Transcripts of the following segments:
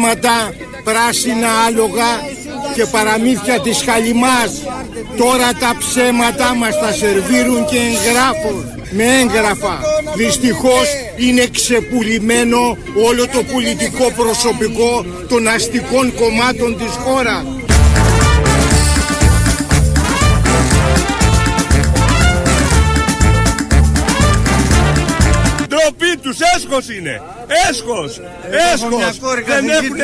είναι ψέματα, πράσινα άλογα και παραμύθια της Χαλιμάς. Τώρα τα ψέματα μας τα σερβίρουν και εγγράφουν με έγγραφα. Δυστυχώς είναι ξεπουλημένο όλο το πολιτικό προσωπικό των αστικών κομμάτων της χώρας. Έσχος είναι. Έσχος, έσχος. Δεν έχουν,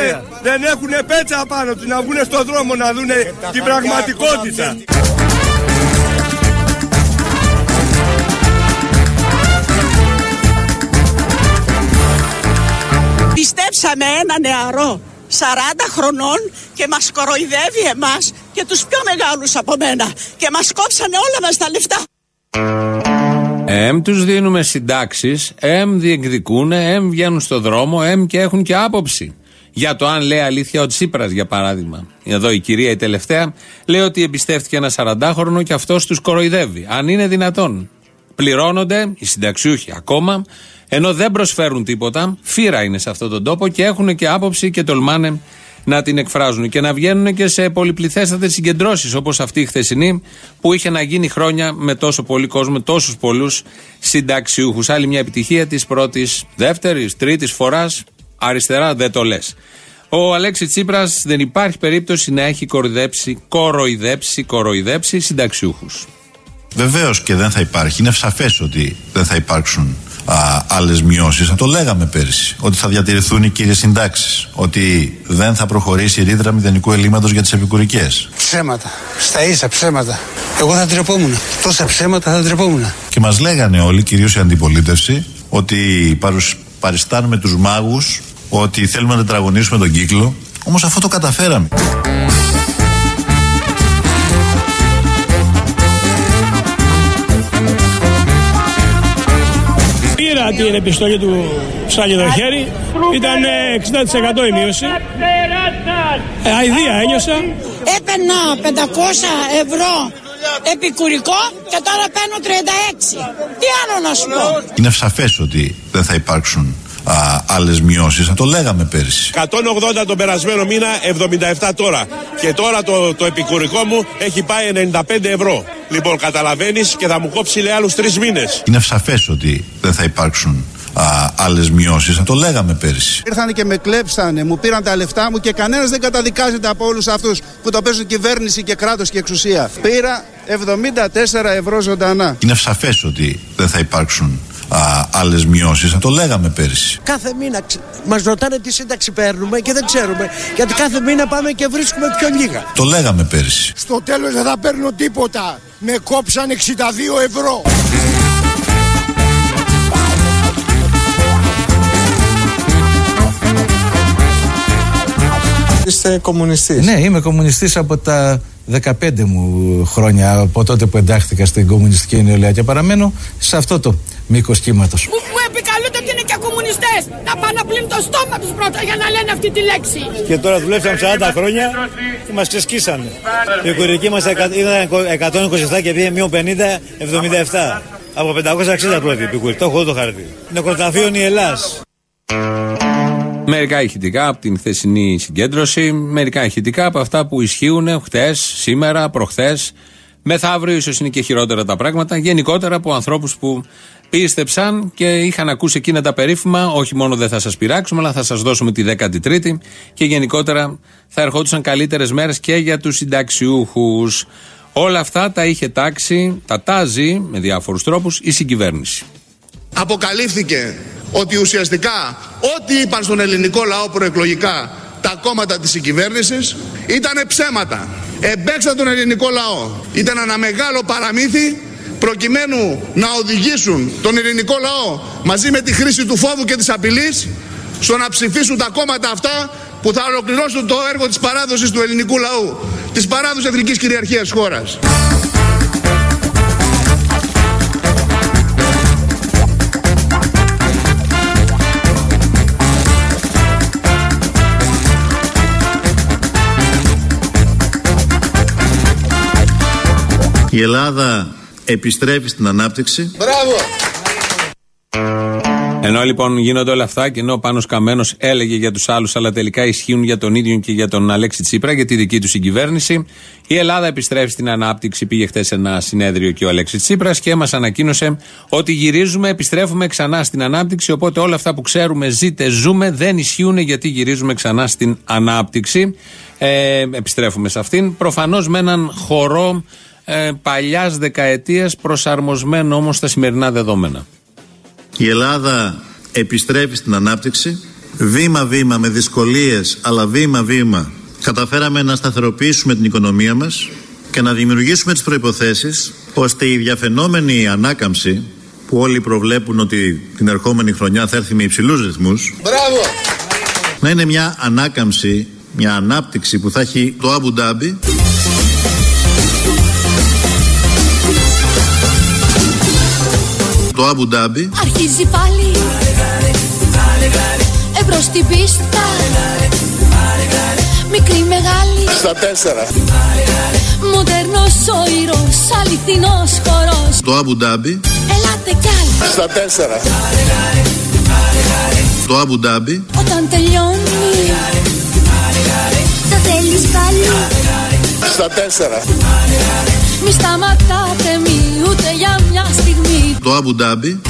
δεν έχουνε πέτσα πάνω του να βγουν στον δρόμο να δουν την πραγματικότητα. Πιστέψαμε ένα νεαρό 40 χρονών και μας κοροϊδεύει εμάς και τους πιο μεγάλους από μένα και μας κόψανε όλα μας τα λεφτά. Εμ τους δίνουμε συντάξεις, εμ διεκδικούν, εμ βγαίνουν στο δρόμο, εμ και έχουν και άποψη. Για το αν λέει αλήθεια ο Τσίπρας, για παράδειγμα. Εδώ η κυρία η τελευταία λέει ότι εμπιστεύτηκε ένα 40χρονο και αυτός τους κοροϊδεύει. Αν είναι δυνατόν. Πληρώνονται οι συνταξιούχοι ακόμα, ενώ δεν προσφέρουν τίποτα. Φύρα είναι σε αυτόν τον τόπο και έχουν και άποψη και τολμάνε να την εκφράζουν και να βγαίνουν και σε πολυπληθέστατες συγκεντρώσεις όπως αυτή η χθεσινή που είχε να γίνει χρόνια με τόσο πολύ κόσμο, τόσους πολλούς συνταξιούχους. Άλλη μια επιτυχία της πρώτης, δεύτερης, τρίτης φοράς. Αριστερά δεν το λες. Ο Αλέξης Τσίπρας δεν υπάρχει περίπτωση να έχει κοροϊδέψει, κοροϊδέψει, κοροϊδέψει συνταξιούχους. Βεβαίως και δεν θα υπάρχει. Είναι σαφές ότι δεν θα υπάρξουν άλλες μειώσεις. Το λέγαμε πέρυσι. Ότι θα διατηρηθούν οι κύριες συντάξεις. Ότι δεν θα προχωρήσει η ρήτρα μηδενικού ελλείμματος για τις επικουρικές. Ψέματα. Στα ίσα ψέματα. Εγώ θα τρεπόμουν. Τόσα ψέματα θα τρεπόμουν. Και μας λέγανε όλοι, κυρίως η αντιπολίτευση, ότι παριστάνουμε τους μάγους, ότι θέλουμε να τετραγωνίσουμε τον κύκλο. Όμως αυτό το καταφέραμε. Την επιστολή του στο χέρι. Ήταν 60% ε, η μείωση. Ε, αηδία ένιωσα. Έπαιρνα 500 ευρώ επικουρικό και τώρα παίρνω 36. Τι άλλο να σου πω; Είναι σαφές ότι δεν θα υπάρξουν άλλες μειώσεις. Το λέγαμε πέρυσι. 180 τον περασμένο μήνα, 77 τώρα. Και τώρα το, το επικουρικό μου έχει πάει 95 ευρώ. Λοιπόν, καταλαβαίνεις και θα μου κόψει λέει άλλους τρεις μήνες. Είναι σαφές ότι δεν θα υπάρξουν άλλες μειώσεις. Το λέγαμε πέρυσι. Ήρθαν και με κλέψανε, μου πήραν τα λεφτά μου και κανένας δεν καταδικάζεται από όλους αυτούς που το παίζουν κυβέρνηση και κράτος και εξουσία. Πήρα 74 ευρώ ζωντανά. Είναι σαφές ότι δεν θα υπάρξουν άλλες μειώσεις. Το λέγαμε πέρυσι. Κάθε μήνα μας ρωτάνε τι σύνταξη παίρνουμε και δεν ξέρουμε. Γιατί κάθε μήνα πάμε και βρίσκουμε πιο λίγα. Το λέγαμε πέρυσι. Στο τέλος δεν θα παίρνω τίποτα. Με κόψαν 62 ευρώ. Είστε κομμουνιστής. Ναι, είμαι κομμουνιστής από τα 15 μου χρόνια, από τότε που εντάχθηκα στην κομμουνιστική νεολαία και παραμένω σε αυτό το μήκο κύματο. Μου, μου επικαλούνται ότι είναι και κομμουνιστέ. Να πάνε να πλύνουν το στόμα του πρώτα για να λένε αυτή τη λέξη. Και τώρα δουλέψαμε 40 χρόνια και μα ξεσκίσανε. Η οικογενειακή μα ήταν 127 και πήγε μείον 50, 77. Από 560 πρώτη επικούρη. Το έχω το χαρτί. Νεκροταφείο η Ελλάς. Μερικά ηχητικά από την χθεσινή συγκέντρωση, μερικά ηχητικά από αυτά που ισχύουν χτε, σήμερα, προχθέ. Μεθαύριο ίσως είναι και χειρότερα τα πράγματα. Γενικότερα από ανθρώπους που πίστεψαν και είχαν ακούσει εκείνα τα περίφημα. Όχι μόνο δεν θα σας πειράξουμε, αλλά θα σας δώσουμε τη 13η. Και γενικότερα θα ερχόντουσαν καλύτερες μέρες και για τους συνταξιούχους. Όλα αυτά τα είχε τάξει, τα τάζει με διάφορους τρόπους η συγκυβέρνηση. Αποκαλύφθηκε ότι ουσιαστικά ό,τι είπαν στον ελληνικό λαό προεκλογικά τα κόμματα της συγκυβέρνησης ήταν ψέματα. Εμπέξαν τον ελληνικό λαό. Ήταν ένα μεγάλο παραμύθι προκειμένου να οδηγήσουν τον ελληνικό λαό μαζί με τη χρήση του φόβου και της απειλής στο να ψηφίσουν τα κόμματα αυτά που θα ολοκληρώσουν το έργο της παράδοσης του ελληνικού λαού, της παράδοσης εθνικής κυριαρχίας χώρας. Η Ελλάδα επιστρέφει στην ανάπτυξη. Μπράβο! Ενώ λοιπόν γίνονται όλα αυτά και ενώ ο Πάνος Καμένος έλεγε για τους άλλους αλλά τελικά ισχύουν για τον ίδιο και για τον Αλέξη Τσίπρα για τη δική του συγκυβέρνηση η Ελλάδα επιστρέφει στην ανάπτυξη πήγε χθες ένα συνέδριο και ο Αλέξη Τσίπρας και μας ανακοίνωσε ότι γυρίζουμε επιστρέφουμε ξανά στην ανάπτυξη οπότε όλα αυτά που ξέρουμε ζείτε ζούμε δεν ισχύουν γιατί γυρίζουμε ξανά στην ανάπτυξη ε, επιστρέφουμε σε αυτήν προφανώς με έναν χορό ε, παλιάς δεκαετίας προσαρμοσμένο όμως στα σημερινά δεδομένα Η Ελλάδα επιστρέφει στην ανάπτυξη. Βήμα-βήμα με δυσκολίες, αλλά βήμα-βήμα καταφέραμε να σταθεροποιήσουμε την οικονομία μας και να δημιουργήσουμε τις προϋποθέσεις ώστε η διαφαινόμενη ανάκαμψη που όλοι προβλέπουν ότι την ερχόμενη χρονιά θα έρθει με υψηλούς ρυθμούς Μπράβο! να είναι μια ανάκαμψη, μια ανάπτυξη που θα έχει το Αμπου Ντάμπι το Αμπου Ντάμπι Αρχίζει πάλι. Εμπρός στην πίστα. Μικρή μεγάλη. Στα τέσσερα. Μοντέρνος ο ήρος Αληθινός χορός. Το Αμπου Ντάμπι Ελάτε κι άλλοι. Στα τέσσερα. το Αμπου Ντάμπι Όταν τελειώνει. Το θέλεις πάλι. Στα τέσσερα. Μη σταματάτε μη ούτε για μια στιγμή το Αμπου Ντάμπι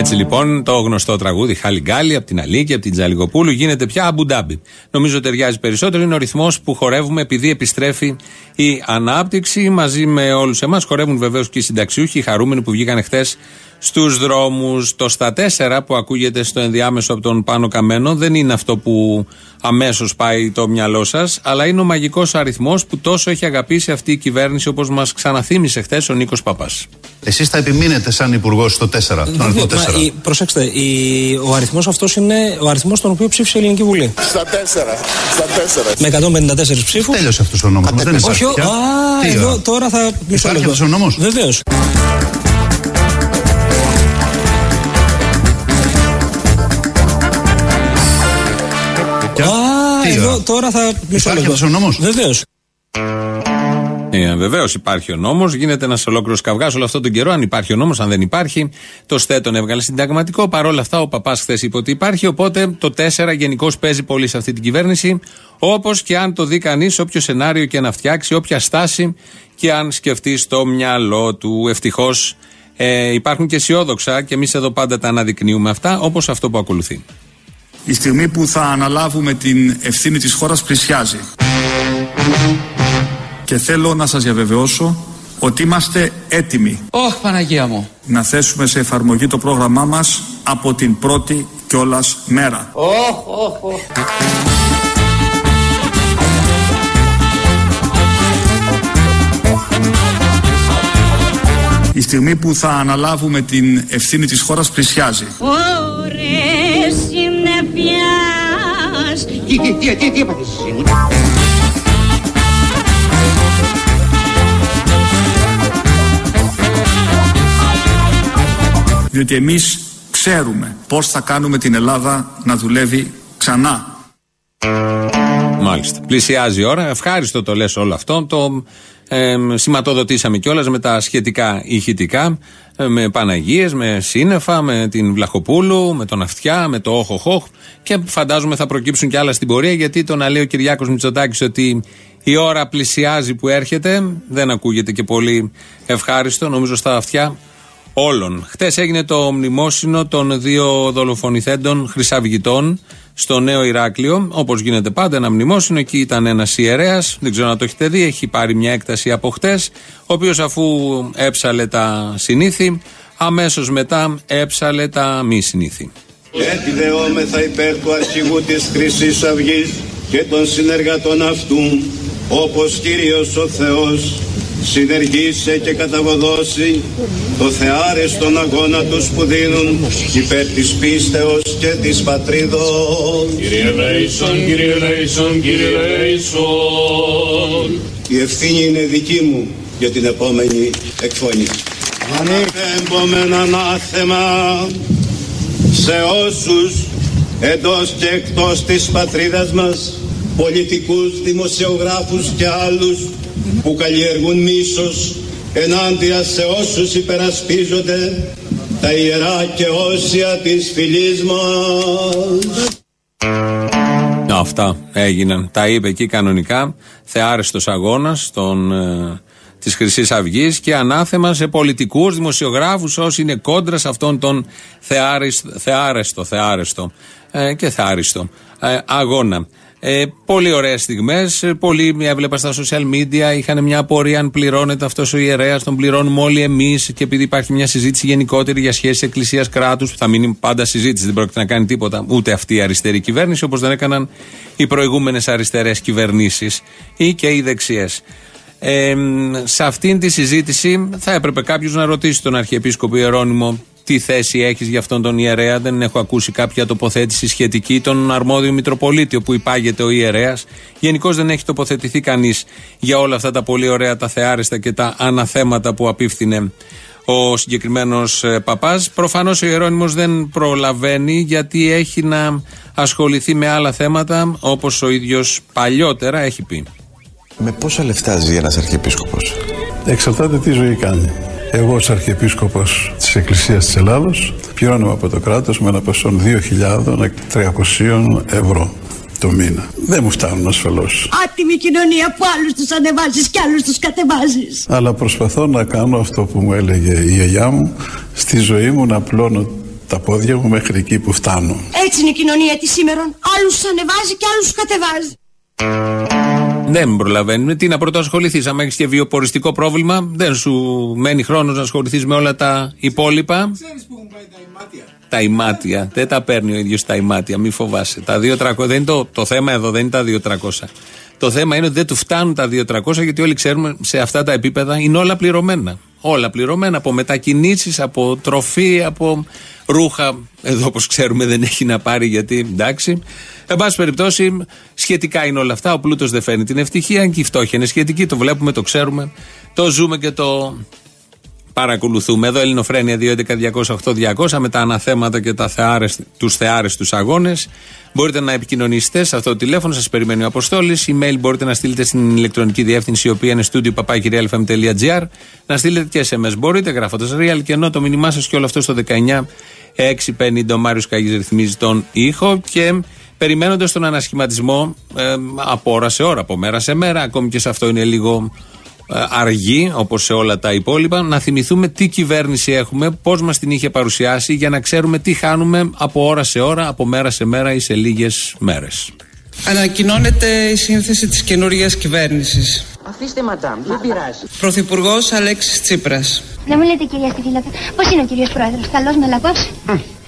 Έτσι λοιπόν το γνωστό τραγούδι Χαλιγκάλι από την Αλίκη, από την Τζαλικοπούλου γίνεται πια αμπουντάμπι. Νομίζω ταιριάζει περισσότερο. Είναι ο ρυθμός που χορεύουμε επειδή επιστρέφει η ανάπτυξη. Μαζί με όλους εμάς χορεύουν βεβαίως και οι συνταξιούχοι, οι χαρούμενοι που βγήκαν χθες στους δρόμους. Το στα 4 που ακούγεται στο ενδιάμεσο από τον Πάνο Καμένο δεν είναι αυτό που αμέσως πάει το μυαλό σας, αλλά είναι ο μαγικός αριθμός που τόσο έχει αγαπήσει αυτή η κυβέρνηση όπως μας ξαναθύμισε χθες ο Νίκος Παπάς. Εσείς θα επιμείνετε σαν υπουργός στο 4. Τον αριθμό 4. Μα, η- προσέξτε, η- ο αριθμός αυτός είναι ο αριθμός τον οποίο ψήφισε η Ελληνική Βουλή. Στα τέσσερα. Στα τέσσερα. Με 154 ψήφους. Τέλειωσε αυτός ο νόμος. Δεν υπάρχει. Όχι, ο- πια. α, Τι εδώ ώρα. τώρα θα. Μισό Υπάρχει λεπτό. αυτός ο νόμος; Βεβαίως. Εδώ ώρα. τώρα θα. Μισό Υπάρχει λεπτό. αυτός ο νόμος; Βεβαίως. Ε, Βεβαίως υπάρχει ο νόμος, γίνεται ένας ολόκληρος καυγάς όλο αυτόν τον καιρό. Αν υπάρχει ο νόμος, αν δεν υπάρχει, το ΣΤΕ τον έβγαλε συνταγματικό. Παρ' όλα αυτά, ο παπάς χθες είπε ότι υπάρχει. Οπότε το 4 γενικώς παίζει πολύ σε αυτή την κυβέρνηση. Όπως και αν το δει κανείς, όποιο σενάριο και να φτιάξει, όποια στάση και αν σκεφτεί στο μυαλό του. Ευτυχώς ε, υπάρχουν και αισιόδοξα και εμείς εδώ πάντα τα αναδεικνύουμε αυτά, όπως αυτό που ακολουθεί. Η στιγμή που θα αναλάβουμε την ευθύνη της χώρας πλησιάζει. Και θέλω να σας διαβεβαιώσω ότι είμαστε έτοιμοι Ωχ, Παναγία μου. να θέσουμε σε εφαρμογή το πρόγραμμά μας από την πρώτη κιόλας μέρα. Ωχ, ωχ, ωχ. Η στιγμή που θα αναλάβουμε την ευθύνη της χώρας πλησιάζει. Ωρες συννεφιάς Τι, τι, τι, τι, τι έπαθες εσύ; Διότι εμείς ξέρουμε πώς θα κάνουμε την Ελλάδα να δουλεύει ξανά. Μάλιστα. Πλησιάζει η ώρα. Ευχάριστο το λες όλο αυτό. Το ε, σηματοδοτήσαμε κιόλας με τα σχετικά ηχητικά. ε, με Παναγίες, με σύννεφα, με την Βλαχοπούλου, με τον Αυτιά, με το Όχοχοχ. Και φαντάζομαι θα προκύψουν κι άλλα στην πορεία γιατί το να λέει ο Κυριάκος Μητσοτάκης ότι η ώρα πλησιάζει που έρχεται δεν ακούγεται και πολύ ευχάριστο. Νομίζω στα αυτιά όλων. Χθες έγινε το μνημόσυνο των δύο δολοφονηθέντων χρυσαυγητών στο Νέο Ηράκλειο. Όπως γίνεται πάντα, ένα μνημόσυνο. Εκεί ήταν ένας ιερέας, δεν ξέρω αν το έχετε δει, έχει πάρει μια έκταση από χτες. Ο οποίος αφού έψαλε τα συνήθη, αμέσως μετά έψαλε τα μη συνήθη. Επιδεόμεθα υπέρ του αρχηγού της Χρυσής Αυγής και των συνεργατών αυτού, όπως Κύριος ο Θεός συνεργήσε και καταβοδώσει το θεάρεστον αγώνα τους που δίνουν υπέρ της πίστεως και της πατρίδος. Κύριε Λέισον, κύριε Λέισον, κύριε Λέισον. Η ευθύνη είναι δική μου για την επόμενη εκφώνηση. Αναπέμπομεν ανάθεμα σε όσους εντός και εκτός της πατρίδας μας πολιτικούς, δημοσιογράφους και άλλους που καλλιεργούν μίσος ενάντια σε όσους υπερασπίζονται τα ιερά και όσια της φυλής μας. Αυτά έγιναν. Τα είπε εκεί κανονικά. Θεάρεστος αγώνας των, ε, της χρυσής Αυγής και ανάθεμα σε πολιτικούς, δημοσιογράφους όσοι είναι κόντρα σε αυτόν τον θεάρεστο, θεάρεστο, θεάρεστο ε, και θεάριστο ε, αγώνα. Ε, πολύ ωραίες στιγμές. Πολλοί έβλεπα στα social media. Είχαν μια απορία αν πληρώνεται αυτός ο ιερέας. Τον πληρώνουμε όλοι εμείς. Και επειδή υπάρχει μια συζήτηση γενικότερη για σχέσεις εκκλησία-κράτου, που θα μείνει πάντα συζήτηση, δεν πρόκειται να κάνει τίποτα ούτε αυτή η αριστερή κυβέρνηση, όπως δεν έκαναν οι προηγούμενες αριστερές κυβερνήσεις ή και οι δεξιές. Ε, σε αυτήν τη συζήτηση θα έπρεπε κάποιος να ρωτήσει τον Αρχιεπίσκοπο Ιερώνυμο τι θέση έχεις για αυτόν τον ιερέα; Δεν έχω ακούσει κάποια τοποθέτηση σχετική. Τον αρμόδιο Μητροπολίτη, όπου υπάγεται ο ιερέας. Γενικώς δεν έχει τοποθετηθεί κανείς για όλα αυτά τα πολύ ωραία, τα θεάριστα και τα αναθέματα που απίφθινε ο συγκεκριμένος παπάς. Προφανώς ο Ιερόνιμος δεν προλαβαίνει γιατί έχει να ασχοληθεί με άλλα θέματα όπως ο ίδιος παλιότερα έχει πει. Με πόσα λεφτά ζει ένας Αρχιεπίσκοπος; Εξαρτάται τι ζωή κάνει. Εγώ ως Αρχιεπίσκοπος της Εκκλησίας της Ελλάδος πληρώνω από το κράτος με ένα ποσό 2.300 ευρώ το μήνα. Δεν μου φτάνουν ασφαλώς. Άτιμη κοινωνία που άλλους τους ανεβάζεις και άλλους τους κατεβάζεις. Αλλά προσπαθώ να κάνω αυτό που μου έλεγε η γιαγιά μου στη ζωή μου να πλώνω τα πόδια μου μέχρι εκεί που φτάνω. Έτσι είναι η κοινωνία της σήμερα. Άλλους τους ανεβάζει και άλλους τους κατεβάζει. Δεν προλαβαίνουμε. Τι να πρωτοασχοληθείς. Αν έχεις και βιοποριστικό πρόβλημα, δεν σου μένει χρόνος να ασχοληθείς με όλα τα υπόλοιπα. Ξέρεις που έχουν πάει τα ημάτια. Τα ημάτια. Δεν τα παίρνει ο ίδιος τα ημάτια, μη φοβάσαι. Τα 2.300 δεν είναι το, το θέμα εδώ, δεν είναι τα 2.300. Το θέμα είναι ότι δεν του φτάνουν τα 2.300 γιατί όλοι ξέρουμε σε αυτά τα επίπεδα είναι όλα πληρωμένα. Όλα πληρωμένα από μετακινήσεις, από τροφή, από ρούχα. Εδώ, όπως ξέρουμε, δεν έχει να πάρει γιατί εντάξει. Εν πάση περιπτώσει, σχετικά είναι όλα αυτά. Ο πλούτος δεν φέρνει την ευτυχία, και η φτώχεια είναι σχετική. Το βλέπουμε, το ξέρουμε, το ζούμε και το παρακολουθούμε. Εδώ Ελληνοφρένια 2.11.208.200 με τα αναθέματα και τα θεάρεσ, τους θεάρεστους αγώνες. Μπορείτε να επικοινωνήσετε σε αυτό το τηλέφωνο, σας περιμένει ο Αποστόλης. Email μπορείτε να στείλετε στην ηλεκτρονική διεύθυνση η οποία είναι studio papakirialfm.gr να στείλετε και SMS. Μπορείτε γράφοντας real και ενώ το μήνυμά σας και όλο αυτό στο 19 650 ο Μάριος Καγής ρυθμίζει τον ήχο και περιμένοντας τον ανασχηματισμό ε, από ώρα σε ώρα, από μέρα σε μέρα, ακόμη και σε αυτό είναι λίγο ε, αργή, όπως σε όλα τα υπόλοιπα, να θυμηθούμε τι κυβέρνηση έχουμε, πώς μας την είχε παρουσιάσει, για να ξέρουμε τι χάνουμε από ώρα σε ώρα, από μέρα σε μέρα ή σε λίγες μέρες. Ανακοινώνεται η σύνθεση της καινούργιας κυβέρνησης. Αφήστε μαντάμ, δεν πειράζει. Πρωθυπουργός Αλέξης Τσίπρας. Να μου λέτε κυρία Στυφίλα, πώς είναι ο κύριος Πρόεδρος, καλός μαλακός.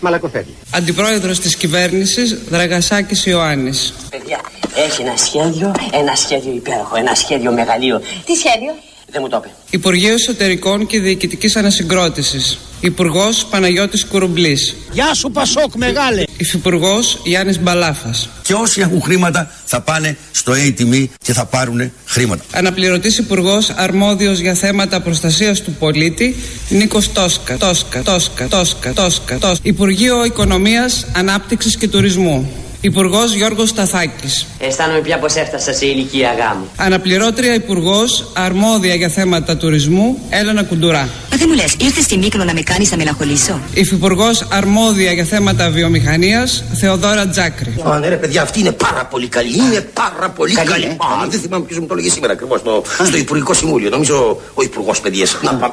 Μαλακοφεύγει. Αντιπρόεδρος της κυβέρνησης Δραγασάκης Ιωάννης. Παιδιά, έχει ένα σχέδιο, ένα σχέδιο υπέροχο, ένα σχέδιο μεγαλείο. Τι σχέδιο; Δεν μου το είπε. Υπουργείο Εσωτερικών και Διοικητικής Ανασυγκρότησης. Υπουργός Παναγιώτης Κουρουμπλής. Γεια σου Πασόκ μεγάλε. Υφυπουργός Γιάννης Μπαλάφας. Και όσοι έχουν χρήματα θα πάνε στο ATM και θα πάρουν χρήματα. Αναπληρωτής Υπουργός Αρμόδιος για θέματα προστασίας του πολίτη Νίκος Τόσκα. Τόσκα, Τόσκα, Τόσκα, Τόσκα, Τόσκα. Υπουργείο Οικονομίας, Ανάπτυξης και Τουρισμού. Υπουργός Γιώργος Σταθάκης. Αισθάνομαι πια πως έφτασα σε ηλικία γάμου. Αναπληρώτρια Υπουργός Αρμόδια για θέματα τουρισμού Έλενα Κουντουρά. Μα δεν μου λες, ήρθες στη μήκρο να με κάνεις να μελαγχολήσω; Υφυπουργός Αρμόδια για θέματα βιομηχανίας Θεοδόρα Τζάκρη. Α, ναι, ρε παιδιά, αυτή είναι πάρα πολύ καλή. Είναι πάρα πολύ καλή. καλή. Α, δεν θυμάμαι ποιος μου το έλεγε σήμερα ακριβώς στο, στο Υπουργικό Συμβούλιο. Νομίζω ο Υπουργός Παιδεία.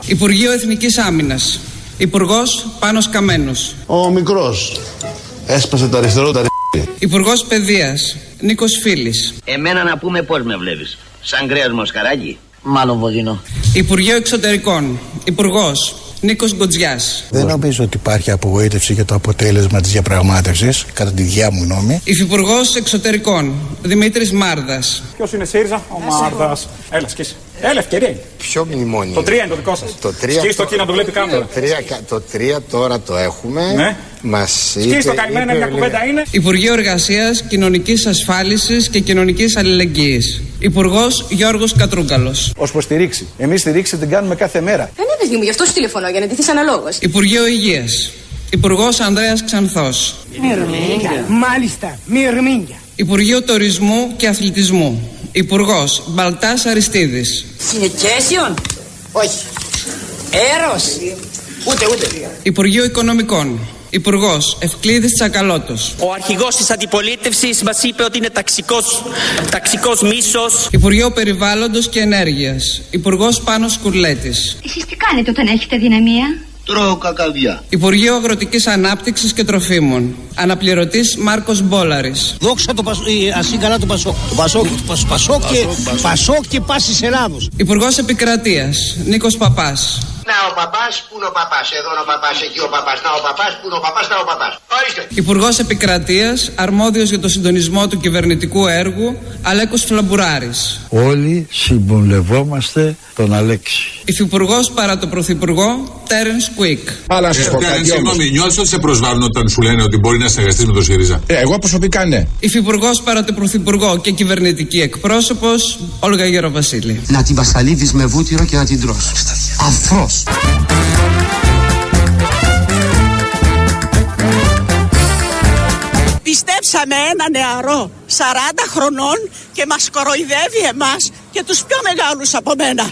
Υπουργείο Εθνικής Άμυνας. Υπουργός Πάνος Καμένος. Ο μικρός. Έσπασε το αριστερό, τα Υπουργός Παιδείας Νίκος Φίλης. Εμένα να πούμε πώς με βλέπεις. Σαν κρέας μοσχαράκι. Μάλλον βοδινό. Υπουργείο Εξωτερικών. Υπουργός Νίκος Γκοτζιάς. Δεν νομίζω ότι υπάρχει απογοήτευση για το αποτέλεσμα της διαπραγμάτευσης, κατά τη διά μου γνώμη. Υφυπουργός Εξωτερικών Δημήτρης Μάρδας. Ποιος είναι ΣΥΡΙΖΑ, ο Μάρδας. Έλα, σκίσει. Έλα, ευκαιρία. Ποιο μνημόνιο. Το 3 είναι; το δικό σας. Το 3. Σκίσει το εκεί να το βλέπει κάμερα. Το 3 τώρα το έχουμε. Ναι. Μας Σκίσει το καημένο, μια κουβέντα είναι. Υπουργείο Εργασίας, Κοινωνικής Ασφάλισης και Κοινωνικής Αλληλεγγύης. Υπουργός Γιώργος Κατρούγκαλος. Ω προς στηρίξη. Εμείς στηρίξη την κάνουμε κάθε μέρα. Δεν είναι μου, γι' αυτό σου τηλεφωνώ, για να ντυθείς αναλόγως. Υπουργείο Υγείας. Υπουργός Ανδρέας Ξανθός. Μυρμήγκια. Μάλιστα, μυρμήγκια. Υπουργείο Τουρισμού και Αθλητισμού. Υπουργός Μπαλτάς Αριστίδης. Συνεκέσιον. Όχι. Έρος. Ούτε, ούτε. Υπουργείο Οικονομικών. Υπουργός Ευκλήδης Τσακαλώτος. Ο αρχηγός της αντιπολίτευσης μας είπε ότι είναι ταξικός ταξικός μίσος. Υπουργείο Περιβάλλοντος και Ενέργειας. Υπουργός Πάνος Κουρλέτης. Εσείς τι κάνετε όταν έχετε δυναμία; Τρώω κακαδιά. Υπουργείο Αγροτικής Ανάπτυξης και Τροφίμων. Αναπληρωτής Μάρκος Μπόλαρης. Δόξα το Πασό, ε, ας είναι καλά το Πασόκ. Το Πασόκ, το Πασ- Πασόκ και, Πασόκ και πάσης Ελλάδος. Υπουργός Επικρατείας Νίκος Παπάς. Να ο παπάς, πού είναι ο παπάς, εδώ είναι ο παπάς, εκεί ο παπάς, να ο παπάς, πού είναι ο παπάς, να ο παπάς. Ορίστε. Υπουργός Επικρατείας Αρμόδιος για το συντονισμό του κυβερνητικού έργου Αλέκος Φλαμπουράρης. Όλοι συμπολευόμαστε τον Αλέξη. Υφυπουργός παρά το Πρωθυπουργό Τέρενς Κουίκ. Αλλά να σας πω κάτι όμως. Συγγνώμη, νιώθει ότι σε προσβάλλουν όταν σου λένε ότι μπορεί να συνεργαστεί με τον ΣΥΡΙΖΑ. Ε, εγώ προσωπικά ναι. Υφυπουργός παρά το Πρωθυπουργό και κυβερνητική εκπρόσωπος Όλγα Γεροβασίλη. Να την πασαλίδεις με βούτυρο και να την τρως. Αφρός. Πιστέψαμε ένα νεαρό 40 χρονών και μας κοροϊδεύει εμάς και τους πιο μεγάλους από μένα.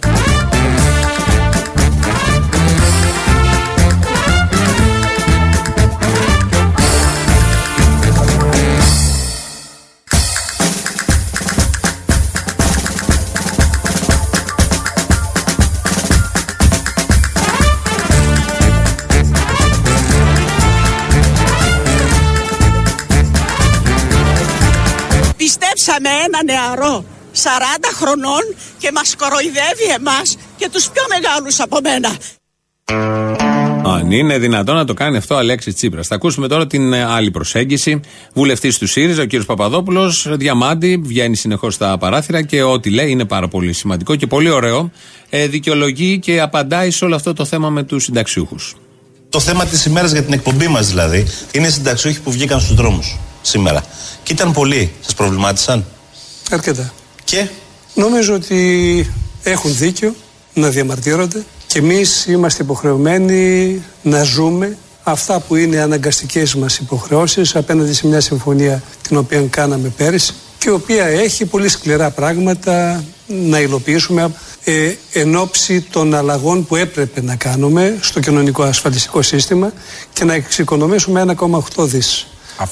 Πιστέψαμε ένα νεαρό 40 χρονών και μας κοροϊδεύει εμάς και τους πιο μεγάλους από μένα. Αν είναι δυνατόν να το κάνει αυτό ο Αλέξης Τσίπρας. Θα ακούσουμε τώρα την ε, άλλη προσέγγιση. Βουλευτής του ΣΥΡΙΖΑ, ο κ. Παπαδόπουλος, διαμάντη, βγαίνει συνεχώς στα παράθυρα και ό,τι λέει είναι πάρα πολύ σημαντικό και πολύ ωραίο. Ε, δικαιολογεί και απαντάει σε όλο αυτό το θέμα με τους συνταξιούχους. Το θέμα της ημέρας για την εκπομπή μας δηλαδή είναι οι συνταξιούχοι που βγήκαν στους δρόμους σήμερα. Και ήταν πολλοί. Σας προβλημάτισαν; Αρκετά. Και; Νομίζω ότι έχουν δίκιο να διαμαρτύρονται και εμείς είμαστε υποχρεωμένοι να ζούμε αυτά που είναι αναγκαστικές μας υποχρεώσεις απέναντι σε μια συμφωνία την οποία κάναμε πέρυσι και η οποία έχει πολύ σκληρά πράγματα να υλοποιήσουμε ε, εν ώψη των αλλαγών που έπρεπε να κάνουμε στο κοινωνικό ασφαλιστικό σύστημα και να εξοικονομήσουμε 1,8 δις.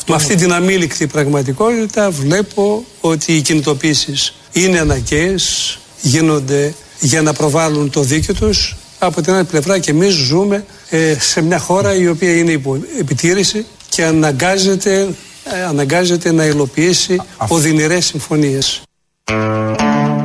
Με αυτή την αμήλικτη πραγματικότητα βλέπω ότι οι κινητοποίησεις είναι αναγκαίες, γίνονται για να προβάλλουν το δίκαιο τους. Από την άλλη πλευρά και εμείς ζούμε ε, σε μια χώρα η οποία είναι υπό επιτήρηση και αναγκάζεται, ε, αναγκάζεται να υλοποιήσει οδυνηρές συμφωνίες.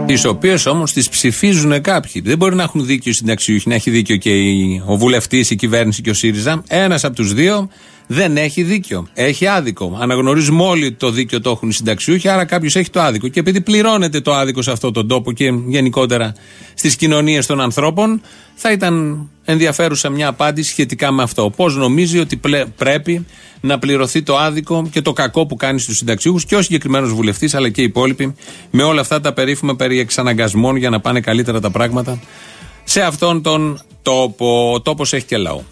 Τις οποίες όμως τις ψηφίζουν κάποιοι. Δεν μπορεί να έχουν δίκιο οι συνταξιούχοι, να έχει δίκιο και η- ο βουλευτής, η κυβέρνηση και ο ΣΥΡΙΖΑ. Ένας από τους δύο δεν έχει δίκιο. Έχει άδικο. Αναγνωρίζουμε όλοι ότι το δίκιο το έχουν οι συνταξιούχοι, άρα κάποιος έχει το άδικο. Και επειδή πληρώνεται το άδικο σε αυτόν τον τόπο και γενικότερα στις κοινωνίες των ανθρώπων, θα ήταν ενδιαφέρουσα μια απάντηση σχετικά με αυτό. Πώς νομίζει ότι πλε- πρέπει να πληρωθεί το άδικο και το κακό που κάνει στους συνταξιούχους και ο συγκεκριμένος βουλευτής, αλλά και οι υπόλοιποι, με όλα αυτά τα περίφημα περί εξαναγκασμών για να πάνε καλύτερα τα πράγματα σε αυτόν τον τόπο. Ο τόπος έχει και λαό.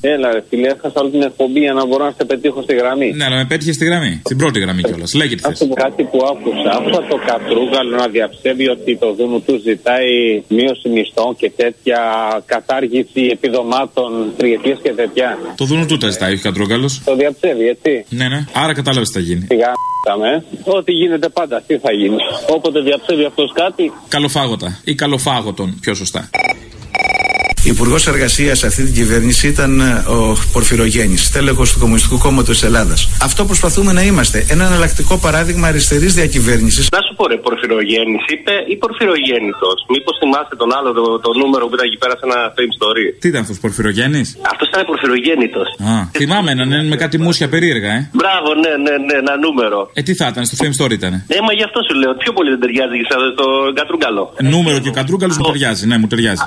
Έλα, ρε φίλε, έχασα όλη την εκπομπή για να μπορώ να σε πετύχω στη γραμμή. Ναι, αλλά με πέτυχες στη γραμμή. Στην πρώτη γραμμή κιόλας. Λέγε τι Να σου πω κάτι που άκουσα. Άκουσα το Κατρούγκαλο να διαψεύδει ότι το Δούνου του ζητάει μείωση μισθών και τέτοια κατάργηση επιδομάτων τριετία και τέτοια. Το δούνο του τα ζητάει, όχι κατρόγκαλο. Το διαψεύδει, έτσι. Ναι, ναι. Άρα κατάλαβες τι θα γίνει. Σιγά με. Ό,τι γίνεται πάντα, τι θα γίνει. Όποτε διαψεύει αυτός κάτι, Καλοφάγωτα ή καλοφάγωτον, πιο σωστά. Υπουργός Εργασίας σε αυτή την κυβέρνηση ήταν ε, ο Πορφυρογέννης, τέλεχο του Κομμουνιστικού Κόμματος Ελλάδας. Αυτό προσπαθούμε να είμαστε. Ένα εναλλακτικό παράδειγμα αριστερής διακυβέρνησης. Να σου πω ρε, Πορφυρογέννης είπε ή Πορφυρογέννητος. Μήπως θυμάστε τον άλλο το, το νούμερο που ήταν εκεί πέρα σε ένα fame story; Τι ήταν αυτός, Πορφυρογέννης; Αυτός ήταν Πορφυρογέννητος. Α, θυμάμαι να είναι με κάτι μουσια περίεργα, ε. Μπράβο, ναι, ναι, ναι, ένα νούμερο. Ε, τι θα ήταν, στο Fame Story ήταν. Ε, μα γι' αυτό σου λέω, πιο πολύ δεν ταιριάζει και στο- στο κατρούγκαλο. Νούμερο και ο κατρούγκαλο μου ταιριάζει, ναι, μου ταιριάζει.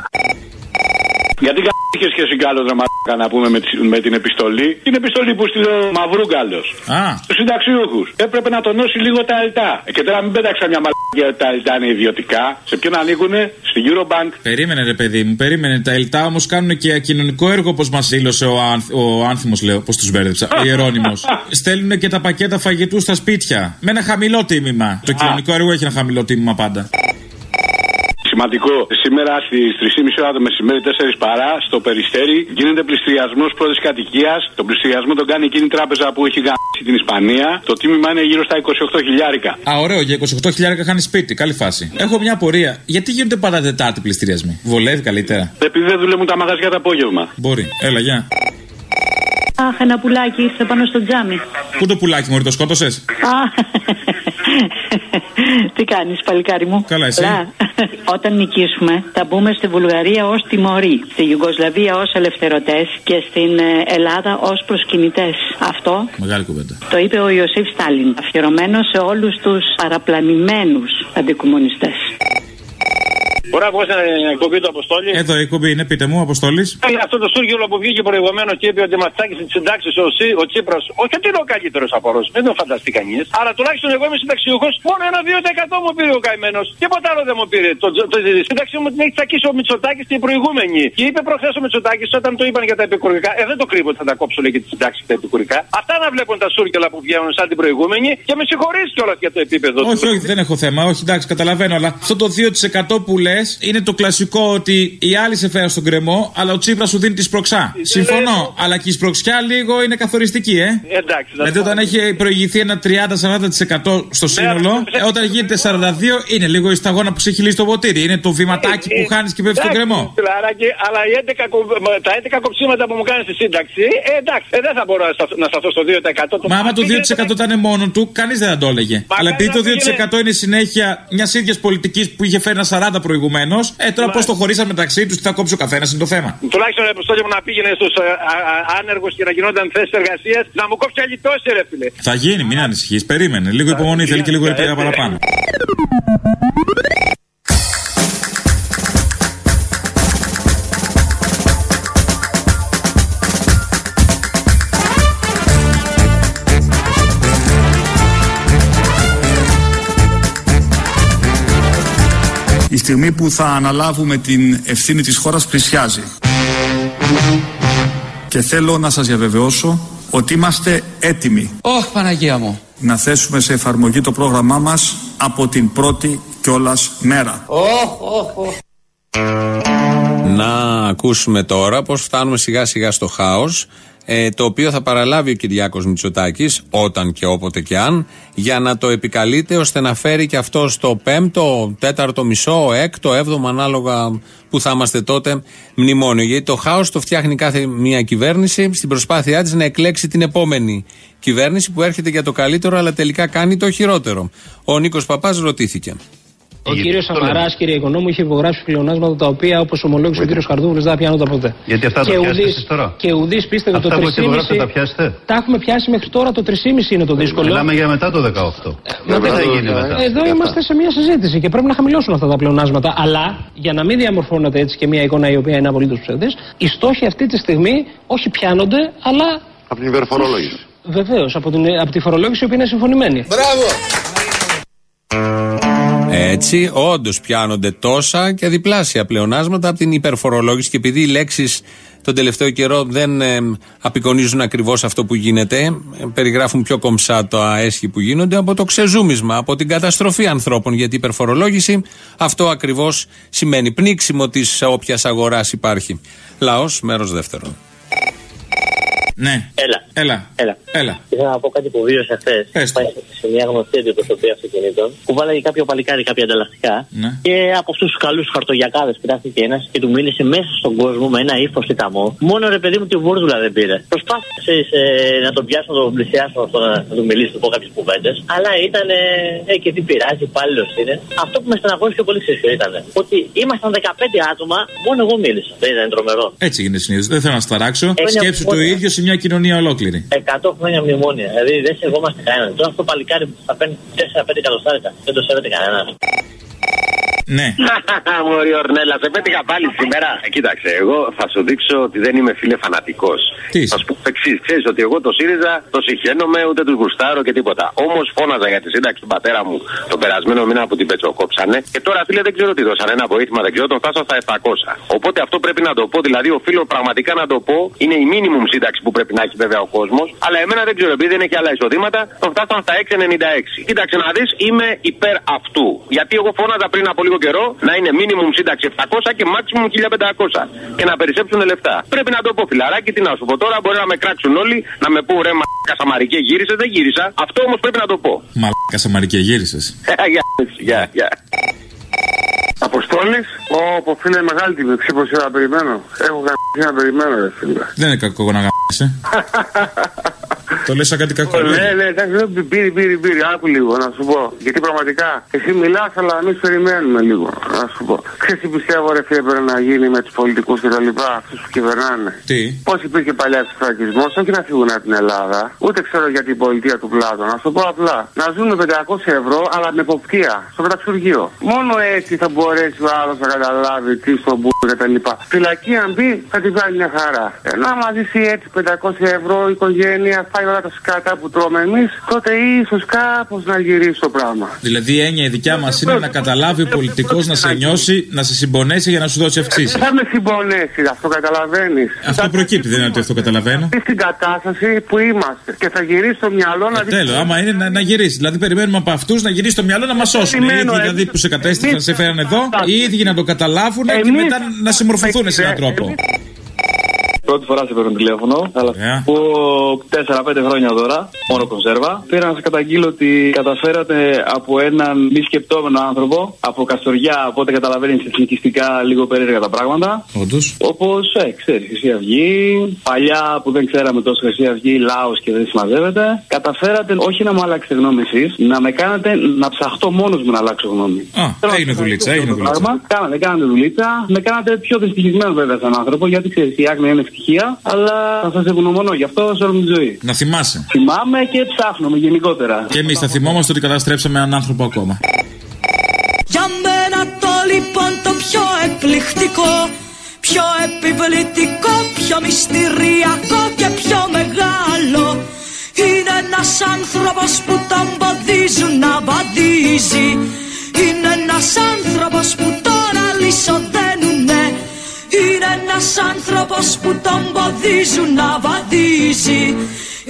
Γιατί είχε και εσύ γκάλο να μαλάκα να πούμε με, τη- με την επιστολή. Την επιστολή που στείλε ο Μαυρούγκαλο. Α. Στους συνταξιούχους. Έπρεπε να τονώσει λίγο τα αλτά. Ε, Και τώρα μην πέταξα μια μαλάκα Για τα ΕΛΤΑ είναι ιδιωτικά. Σε ποιον ανήκουνε, στη Eurobank. Περίμενε, ρε παιδί μου, περίμενε. Τα ΕΛΤΑ όμως κάνουν και κοινωνικό έργο όπως μας δήλωσε ο, άνθ, ο άνθιμος, λέω. Πώς τους μπέρδεψα. Ο Ιερόνιμος. Στέλνουν και τα πακέτα φαγητού στα σπίτια. Με ένα χαμηλό τίμημα. Το κοινωνικό έργο έχει ένα χαμηλό τίμημα πάντα. Σημαντικό. Σήμερα στι 3.30 ώρα το μεσημέρι, 4 παρά, στο περιστέρι, γίνεται πληστηριασμός πρώτης κατοικίας. Τον πληστηριασμό τον κάνει εκείνη η τράπεζα που έχει γαμίσει την Ισπανία. Το τίμημα είναι γύρω στα 28 χιλιάρικα. Α, ωραίο, για 28 χιλιάρικα χάνει σπίτι. Καλή φάση. Έχω μια απορία. Γιατί γίνονται πάντα Τετάρτη πληστηριασμοί; Βολεύει καλύτερα. Επειδή δεν δουλεύουν τα μαγαζιά το απόγευμα. Μπορεί. Έλα, γεια. Αχ, ένα πουλάκι ήρθε πάνω στο τζάμι. Πού το πουλάκι μου, το σκότωσες; Α, τι κάνεις παλικάρι μου; Καλά, εσύ. Όταν νικήσουμε θα μπούμε στη Βουλγαρία ως τιμωροί, στη Ιουγκοσλαβία ως ελευθερωτές και στην ε, Ελλάδα ως προσκυνητές. Αυτό Μεγάλη κουβέντα. το είπε ο Ιωσήφ Στάλιν, αφιερωμένο σε όλους τους παραπλανημένους αντικομουνιστές. Μπορεί να βγω στην εκπομπή του Αποστόλη; Εδώ η εκπομπή είναι, πείτε μου, Αποστόλης. Ε, Αυτό το Στούργιο που βγήκε προηγουμένως και είπε ότι μα τσάκησε τι συντάξεις ο, Σι- ο Τσίπρας. Όχι ότι είναι ο καλύτερος απορό, δεν το φανταστεί κανείς. Αλλά τουλάχιστον εγώ είμαι συνταξιούχος, μόνο ένα 2% μου πήρε ο καημένος. Τίποτα άλλο δεν μου πήρε. Το, το, το, τη σύνταξή μου την έχει τσακίσει ο Μητσοτάκης και η προηγούμενη. Και είπε προχθές ο Μητσοτάκης όταν το είπαν για τα επικουρικά. Ε, δεν το κρύβω ότι θα τα κόψω λέει και τη συντάξη και τα επικουρικά. Αυτά να βλέπουν τα σούρκελα που βγαίνουν σαν την προηγούμενη και με συγχωρείς κιόλας για το επίπεδο του. Όχι, όχι, δεν έχω θέμα. Όχι, εντάξει, καταλαβαίνω. Αλλά αυτό το 2% που λε είναι το κλασικό ότι οι άλλοι σε φέρουν στον κρεμό, αλλά ο Τσίπρας σου δίνει τη σπροξά. Συμφωνώ. Αλλά και η σπροξιά λίγο είναι καθοριστική, ε. Εντάξει, να Δηλαδή όταν έχει προηγηθεί ένα 30-40% στο σύνολο, ε, όταν γίνεται 42 είναι λίγο η σταγόνα που σε έχει λύσει το ποτήρι. Είναι το βηματάκι που χάνεις και πέφτεις στον κρεμό. Φιλαράκι, αλλά οι 11, κο- τα 11 κοψίματα που μου κάνεις στη σύνταξη, ε, εντάξει, ε, δεν θα μπορώ να σταθώ, να σταθώ στο 2%. Το Μα άμα το γίνεται 2% ήταν μόνο του, κανείς δεν θα το έλεγε. Αλλά επειδή το 2% είναι συνέχεια μιας ίδιας πολιτικής που είχε φέρει ένα 40 προηγουμένως, ε τώρα πώς το χωρίσαν μεταξύ τους, τι θα κόψει ο καθένας είναι το θέμα. Τουλάχιστον αποστόλη μου να πήγαινε στους άνεργους και να γινόταν θέσεις εργασίας, να μου κόψει άλλη τόση, ρε φίλε. Θα γίνει, μην ανησυχείς. Περίμενε. Λίγο υπομονή θέλει και λίγο ελπίδα παραπάνω. Στιγμή που θα αναλάβουμε την ευθύνη της χώρας πλησιάζει. Και θέλω να σας διαβεβαιώσω ότι είμαστε έτοιμοι Ωχ, Παναγία μου. να θέσουμε σε εφαρμογή το πρόγραμμά μας από την πρώτη κιόλας μέρα. Ωχ, ωχ, ωχ. Να ακούσουμε τώρα πώς φτάνουμε σιγά σιγά στο χάος ε, το οποίο θα παραλάβει ο Κυριάκος Μητσοτάκης όταν και όποτε και αν για να το επικαλείται ώστε να φέρει και αυτό στο πέμπτο, τέταρτο μισό, έκτο, έβδομο ανάλογα που θα είμαστε τότε μνημόνιο. Γιατί το χάος το φτιάχνει κάθε μια κυβέρνηση στην προσπάθειά της να εκλέξει την επόμενη κυβέρνηση που έρχεται για το καλύτερο αλλά τελικά κάνει το χειρότερο. Ο Νίκος Παπάς ρωτήθηκε. Ο κύριος Σαμαρά, κύριε Οικονόμου, είχε υπογράψει πλεονάσματα τα οποία, όπως ομολόγησε ο κύριος Χαρδούβουλο, δεν θα πιάνονταν ποτέ. Γιατί αυτά τα Και πιάσετε ουδής- εσείς τώρα; Και ουδής πίστευε Αυτά το που έχετε 3,5. υπογράψει τα πιάσετε; Τα έχουμε πιάσει μέχρι τώρα το 3,5 είναι το δύσκολο. Μιλάμε για μετά το 18. Μα Τι δεν- θα γίνει μετά. Εδώ είμαστε σε μια συζήτηση και πρέπει να χαμηλώσουν αυτά τα πλεονάσματα. Αλλά για να μην διαμορφώνεται έτσι και μια εικόνα η οποία είναι απολύτως ψευδής, οι στόχοι αυτή τη στιγμή όχι πιάνονται, αλλά Από την υπερφορολόγηση. βεβαίως από, την- από τη φορολόγηση η οποία είναι συμφωνημένη. Μπράβο! Έτσι, όντως πιάνονται τόσα και διπλάσια πλεονάσματα από την υπερφορολόγηση και επειδή οι λέξεις τον τελευταίο καιρό δεν ε, απεικονίζουν ακριβώς αυτό που γίνεται, ε, περιγράφουν πιο κομψά τα έσχη που γίνονται από το ξεζούμισμα, από την καταστροφή ανθρώπων. Γιατί η υπερφορολόγηση αυτό ακριβώς σημαίνει πνίξιμο της όποιας αγοράς υπάρχει. Λαός, μέρος δεύτερον. Ναι. Έλα. Έλα. Έλα. Έλα. Ήθελα να πω κάτι που βίωσα χθες. Πες το. Πάει σε μια γνωστή αντιπροσωπεία αυτοκινήτων που βάλαγε κάποιο παλικάρι κάποια ανταλλακτικά. Ναι. Και από αυτούς τους καλούς χαρτογιακάδες πειράχτηκε ένας και του μίλησε μέσα στον κόσμο με ένα ύφος και ταμό. Μόνο ρε παιδί μου τη βούρδουλα δεν πήρε. Προσπάθησε ε, να τον πιάσω, να τον πλησιάσω αυτό, να, να του μιλήσει, να του πω κάποιες κουβέντες. Αλλά ήταν. Ε, ε, και τι πειράζει, υπάλληλος είναι. Αυτό που με στεναχώρησε πιο πολύ ξέρεις ποιο ήταν. Ότι ήμασταν 15 άτομα, μόνο εγώ μίλησα. Δεν ήταν τρομερό. Έτσι γίνεται συνήθως. Δεν θέλω να σταράξω. Χρόνια Σκέψου το χρόνια. ίδιο σε μια κοινωνία ολόκληρη. 100 χρόνια μνημόνια. Δηλαδή δεν σεβόμαστε κανέναν. Τώρα αυτό το παλικάρι που θα παίρνει 4-5 εκατοστάρικα δεν το σέβεται κανένας. Ναι. Μωρή Ορνέλα, σε πέτυχα πάλι σήμερα. Ε, κοίταξε, εγώ θα σου δείξω ότι δεν είμαι φίλε φανατικός. Τι Θα σου πω το εξής. Ξέρεις ότι εγώ το ΣΥΡΙΖΑ το συχαίνομαι, ούτε τους γουστάρω και τίποτα. Όμως φώναζα για τη σύνταξη του πατέρα μου τον περασμένο μήνα που την πετσοκόψανε. Και τώρα φίλε δεν ξέρω τι δώσανε. Ένα βοήθημα δεν ξέρω, τον φτάσα στα 700. Οπότε αυτό πρέπει να το πω. Δηλαδή οφείλω πραγματικά να το πω. Είναι η μίνιμουμ σύνταξη που πρέπει να έχει βέβαια ο κόσμος. Αλλά εμένα δεν ξέρω, επειδή δεν έχει άλλα εισοδήματα, τον φτάσαν στα 6,96. Κοίταξε να δεις, είμαι υπέρ αυτού. Γιατί εγώ φώναζα πριν από λίγο καιρό να είναι minimum σύνταξη 700 και maximum 1500. Και να περισσέψουν λεφτά. Πρέπει να το πω φιλαράκι, τι να σου πω τώρα. Μπορεί να με κράξουν όλοι, να με πούν ρε μα Σαμαρικέ γύρισε, δεν γύρισα. Αυτό όμως πρέπει να το πω. Μαλάκα Σαμαρικέ, γύρισες. Γεια, γεια, γεια. Αποστόλης, Ω, φίλε, μεγάλη τιμή. Ξύπω να περιμένω. Έχω γαμπήσει να περιμένω, ρε φίλε. Δεν είναι κακό να γαμίσει. Το λες σαν κάτι κακό. Ναι, ναι, εντάξει, δεν πήρε, πήρε, πήρε. Άκου λίγο να σου πω. Γιατί πραγματικά εσύ μιλάς, αλλά εμείς περιμένουμε λίγο. Να σου πω. Ξέρεις τι πιστεύω, ρε φίλε, πρέπει να γίνει με τους πολιτικούς και τα λοιπά, αυτούς που κυβερνάνε. Τι; Πώς υπήρχε παλιά εξωφραγισμό, όχι να φύγουν από την Ελλάδα, ούτε ξέρω για την πολιτεία του Πλάτων. Να σου πω απλά. Να ζουν με 500 ευρώ, αλλά με εποπτεία στο μεταξουργείο. Μόνο έτσι θα μπορέσει ο άλλος να καταλάβει τι στον μπου και τα λοιπά. Φυλακή αν μπει, θα τη βγάλει μια χαρά. Ενώ άμα ζήσει έτσι 500 ευρώ η οικογένεια, φάει όλα τα σκάτα που τρώμε εμείς, τότε ίσως κάπως να γυρίσει το πράγμα. Δηλαδή η έννοια η δικιά μας είναι να καταλάβει ο πολιτικός να σε νιώσει, να σε συμπονέσει για να σου δώσει αυξήσεις. Θα με συμπονέσει, αυτό καταλαβαίνεις. Αυτό προκύπτει, δεν είναι ότι αυτό καταλαβαίνω. Στην κατάσταση που είμαστε και θα γυρίσει το μυαλό να δει. Τέλος, άμα είναι να, να γυρίσει. Δηλαδή περιμένουμε από αυτούς να γυρίσει το μυαλό να μας σώσουν. Οι Περιμένω, ίδιοι ε. δηλαδή που σε κατέστησαν, Εμείς- σε φέραν εδώ, οι ίδιοι να το καταλάβουν και Εμείς- μετά να συμμορφωθούν σε έναν τρόπο. Πρώτη φορά σε παίρνω τηλέφωνο, αλλά από 4-5 χρόνια τώρα, μόνο κονσέρβα. Πήρα να σας καταγγείλω ότι καταφέρατε από έναν μη σκεπτόμενο άνθρωπο, από Καστοριά, οπότε καταλαβαίνεις εθνικιστικά λίγο περίεργα τα πράγματα. Όντως. Όπως, ε, ξέρεις, Χρυσή Αυγή, παλιά που δεν ξέραμε τόσο Χρυσή Αυγή, λαό και δεν συμμαζεύεται. Καταφέρατε όχι να μου αλλάξετε γνώμη εσείς, να με κάνετε να ψαχτώ μόνος μου να αλλάξω γνώμη. Α, έγινε δουλίτσα, έγινε Αυτό το δουλίτσα. πράγμα. Κάνατε, κάνατε δουλίτσα. Με κάνατε πιο δυστυχισμένο βέβαια σαν άνθρωπο, γιατί ξέρεις, η άγνοια είναι ευτυχία, αλλά θα σας ευγνωμονώ γι' αυτό σε όλη μου τη ζωή. Να θυμάσαι. Θυμάμαι και ψάχνομαι γενικότερα. Και εμείς θα θυμόμαστε ότι καταστρέψαμε έναν άνθρωπο ακόμα. Για μένα το λοιπόν το πιο εκπληκτικό Πιο επιβλητικό, πιο μυστηριακό και πιο μεγάλο Είναι ένας άνθρωπος που τον ποδίζουν να βαδίζει Είναι ένας άνθρωπος που τον αλυσοδένουνε Είναι ένας άνθρωπος που τον ποδίζουν να βαδίζει.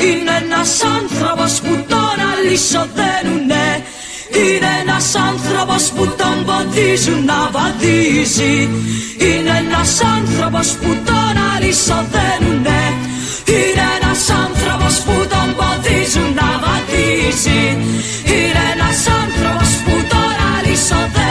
Είναι ένας άνθρωπος που τον αλυσοδένουνε είναι ένας άνθρωπος που τον ποδίζουν να βαδίζει. Είναι ένας άνθρωπος που τον αλυσοδένουνε Είναι ένας άνθρωπος που τον ποδίζουν να βαδίζει. Είναι ένας άνθρωπος που τον αλυσοδένουνε